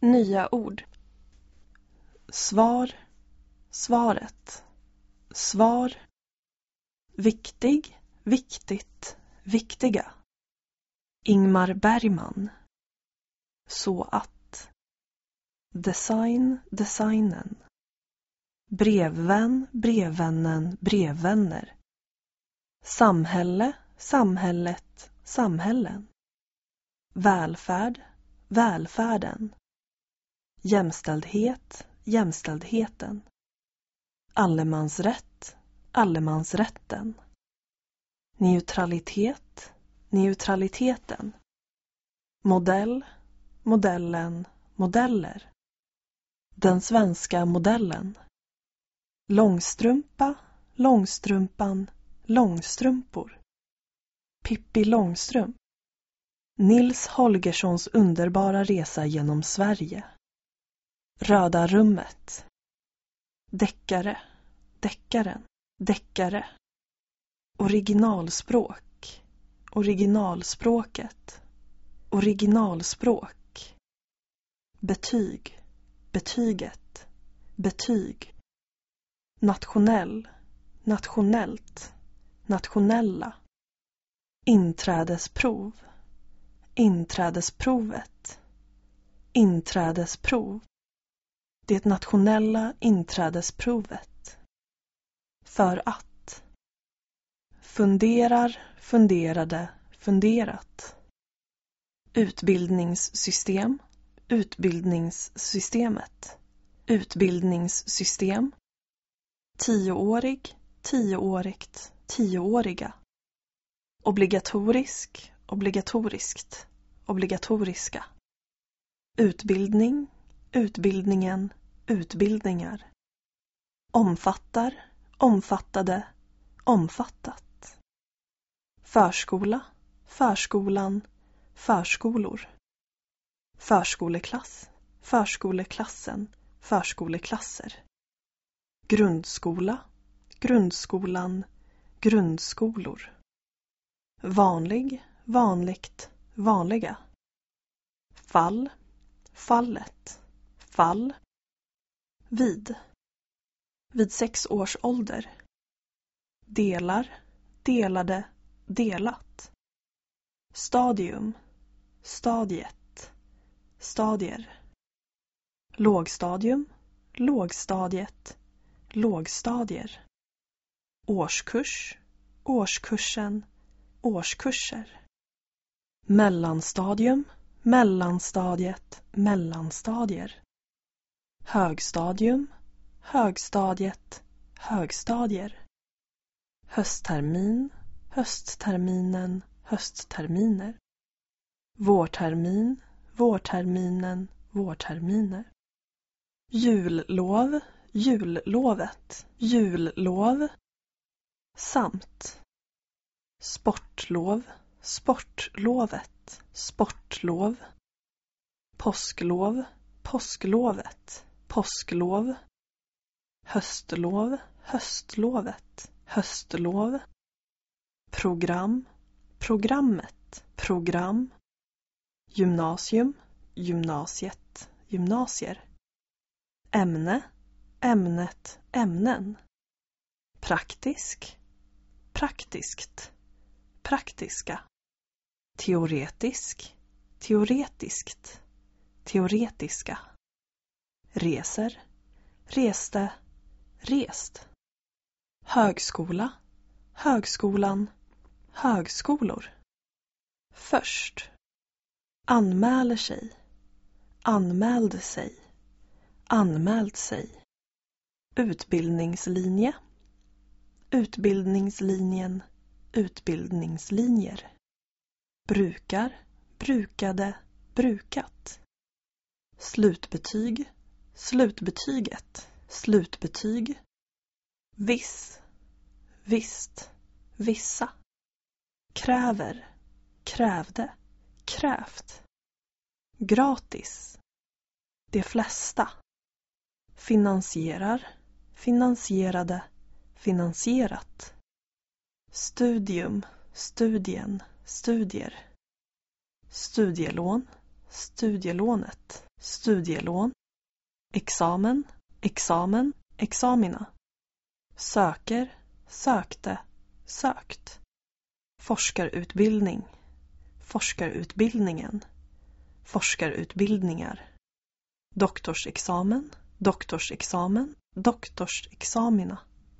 Nya ord. Svar. Svaret. Svar. Viktig. Viktigt. Viktiga. Ingmar Bergman. Så att. Design. Designen. Brevvän. Brevvännen. Brevvänner. Samhälle. Samhället. Samhällen. Välfärd. Välfärden. Jämställdhet. Jämställdheten. Allemansrätt. Allemansrätten. Neutralitet. Neutraliteten. Modell. Modellen. Modeller. Den svenska modellen. Långstrumpa. Långstrumpan. Långstrumpor. Pippi Långstrump. Nils Holgerssons underbara resa genom Sverige. Röda rummet. Deckare. Deckaren. Deckare. Originalspråk. Originalspråket. Originalspråk. Betyg. Betyget. Betyg. Nationell. Nationellt. Nationella. Inträdesprov. Inträdesprovet. Inträdesprov. Det nationella inträdesprovet. För att. Funderar, funderade, funderat. Utbildningssystem. Utbildningssystemet. Utbildningssystem. Tioårig, tioårigt, tioåriga. Obligatorisk, obligatoriskt, obligatoriska. Utbildning, utbildningen, utbildningar. Omfattar, omfattade, omfattat. Förskola, förskolan, förskolor. Förskoleklass, förskoleklassen, förskoleklasser. Grundskola, grundskolan, grundskolor. Vanlig, vanligt, vanliga. Fall, fallet, fall. Vid. Vid sex års ålder. Delar, delade, delat. Stadium, stadiet, stadier. Lågstadium, lågstadiet, lågstadier. Årskurs, årskursen, årskurser. Mellanstadium, mellanstadiet, mellanstadier. Högstadium, högstadiet, högstadier. Hösttermin, höstterminen, höstterminer. Vårtermin, vårterminen, vårterminer. Jullov, jullovet, jullov. Samt. Sportlov, sportlovet, sportlov. Påsklov, påsklovet, påsklov. Höstlov, höstlovet, höstlov. Program, programmet, program. Gymnasium, gymnasiet, gymnasier. Ämne, ämnet, ämnen. Praktisk, praktiskt, praktiska. Teoretisk, teoretiskt, teoretiska. Reser, reste, rest. Högskola, högskolan, högskolor. Först. Anmäler sig, anmälde sig, anmält sig. Utbildningslinje, utbildningslinjen, utbildningslinjer. Brukar, brukade, brukat. Slutbetyg, slutbetyget, slutbetyg. Viss, visst, vissa. Kräver, krävde, krävt. Gratis. De flesta. Finansierar, finansierade, finansierat. Studium, studien, studier. Studielån, studielånet. studielån, examen, examen, examina, söker, sökte, sökt, forskarutbildning, forskarutbildningen, forskarutbildningar, doktorsexamen, doktorsexamen, doktorsexamina,